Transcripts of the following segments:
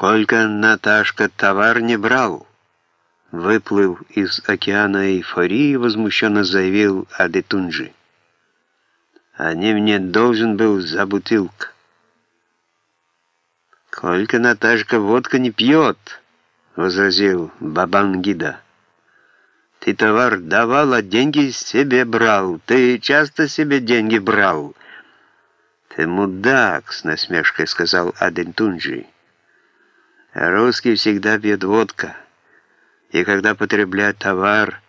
Колька Наташка товар не брал. Выплыв из океана эйфории, возмущенно заявил Адетунджи. Они мне должен был за бутылка. Колька Наташка водка не пьет, возразил Бабангида. Ты товар давал, а деньги себе брал. Ты часто себе деньги брал. Ты мудак, с насмешкой сказал Адентунджи. Русский всегда пьет водка. И когда потребляет товар,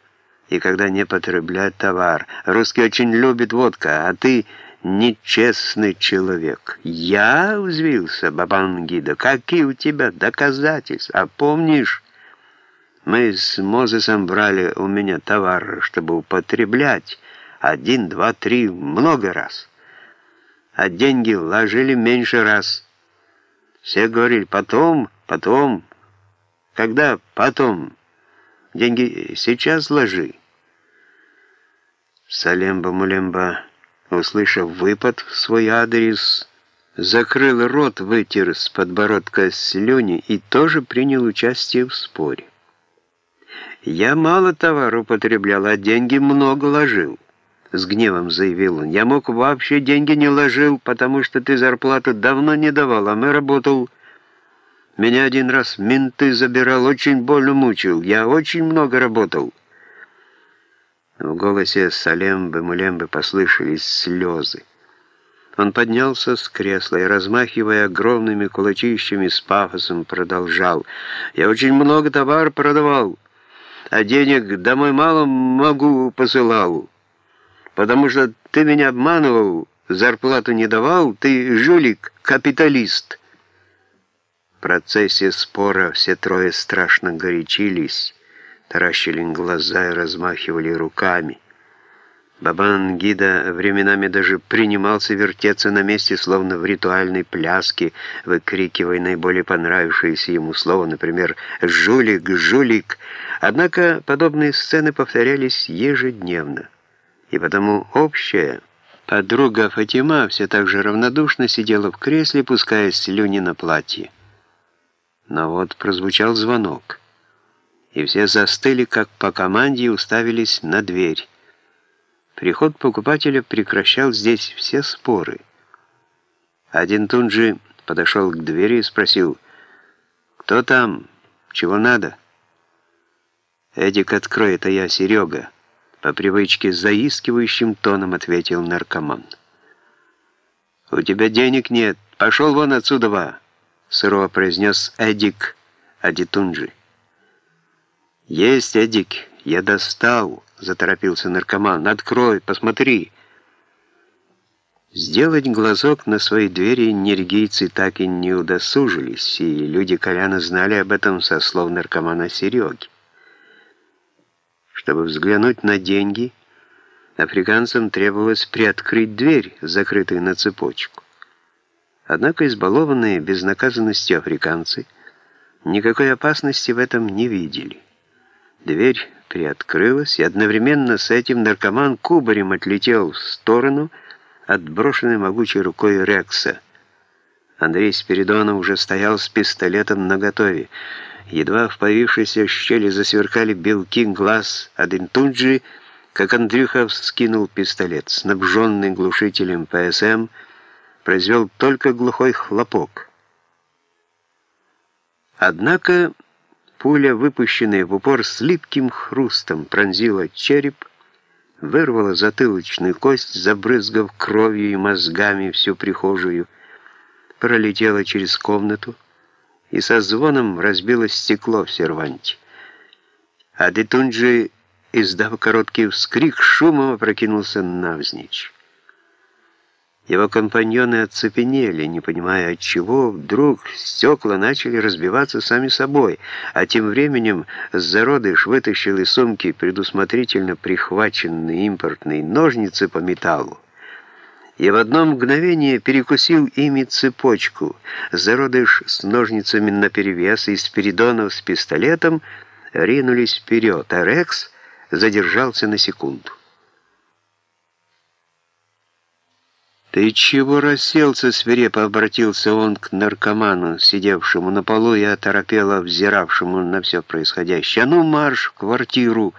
и когда не потребляет товар. Русский очень любит водка, а ты нечестный человек. Я взвился, Бабангида. Какие у тебя доказательства? А помнишь, мы с Мозесом брали у меня товар, чтобы употреблять один, два, три, много раз. А деньги ложили меньше раз. Все говорили, потом, потом. Когда потом? Деньги сейчас ложи. Салемба-мулемба, услышав выпад в свой адрес, закрыл рот, вытер с подбородка слюни и тоже принял участие в споре. «Я мало товара употреблял, а деньги много ложил», — с гневом заявил он. «Я мог вообще деньги не ложил, потому что ты зарплату давно не давал, а мы работал...» Меня один раз менты забирал, очень больно мучил. Я очень много работал. В голосе Салембы-Мулембы послышались слезы. Он поднялся с кресла и, размахивая огромными кулачищами с пафосом, продолжал. «Я очень много товар продавал» а денег домой мало могу посылал, потому что ты меня обманывал, зарплату не давал, ты жулик, капиталист». Процессе спора все трое страшно горячились, таращили глаза и размахивали руками. Бабан Гида временами даже принимался вертеться на месте, словно в ритуальной пляске, выкрикивая наиболее понравившееся ему слово, например, «жулик, жулик». Однако подобные сцены повторялись ежедневно, и потому общая подруга Фатима все так же равнодушно сидела в кресле, пуская слюни на платье. Но вот прозвучал звонок, и все застыли, как по команде, и уставились на дверь. Приход покупателя прекращал здесь все споры. Один Тунджи подошел к двери и спросил, «Кто там? Чего надо?» «Эдик, открой, это я, Серега», — по привычке заискивающим тоном ответил наркоман. «У тебя денег нет, пошел вон отсюда, ва!» — сурово произнес Эдик Адитунджи. «Есть, Эдик, я достал». — заторопился наркоман. «Открой, посмотри!» Сделать глазок на своей двери нергийцы так и не удосужились, и люди Коляна знали об этом со слов наркомана Сереги. Чтобы взглянуть на деньги, африканцам требовалось приоткрыть дверь, закрытую на цепочку. Однако избалованные безнаказанностью африканцы никакой опасности в этом не видели. Дверь приоткрылась, и одновременно с этим наркоман кубарем отлетел в сторону, отброшенной могучей рукой Рекса. Андрей Спиридонов уже стоял с пистолетом наготове. Едва в появившейся щели засверкали белки глаз Адентунджи, как Андрюха вскинул пистолет, снабженный глушителем ПСМ, произвел только глухой хлопок. Однако... Пуля, выпущенная в упор с липким хрустом, пронзила череп, вырвала затылочную кость, забрызгав кровью и мозгами всю прихожую, пролетела через комнату и со звоном разбило стекло в серванте. А Детунджи, издав короткий вскрик, шумом опрокинулся навзничь. Его компаньоны оцепенели, не понимая от чего, вдруг стекла начали разбиваться сами собой, а тем временем зародыш вытащил из сумки предусмотрительно прихваченные импортные ножницы по металлу и в одно мгновение перекусил ими цепочку. Зародыш с ножницами наперевес и Спиридонов с пистолетом ринулись вперед, а Рекс задержался на секунду. «Ты чего расселся?» — свирепо обратился он к наркоману, сидевшему на полу и оторопело взиравшему на все происходящее. «А ну, марш в квартиру!»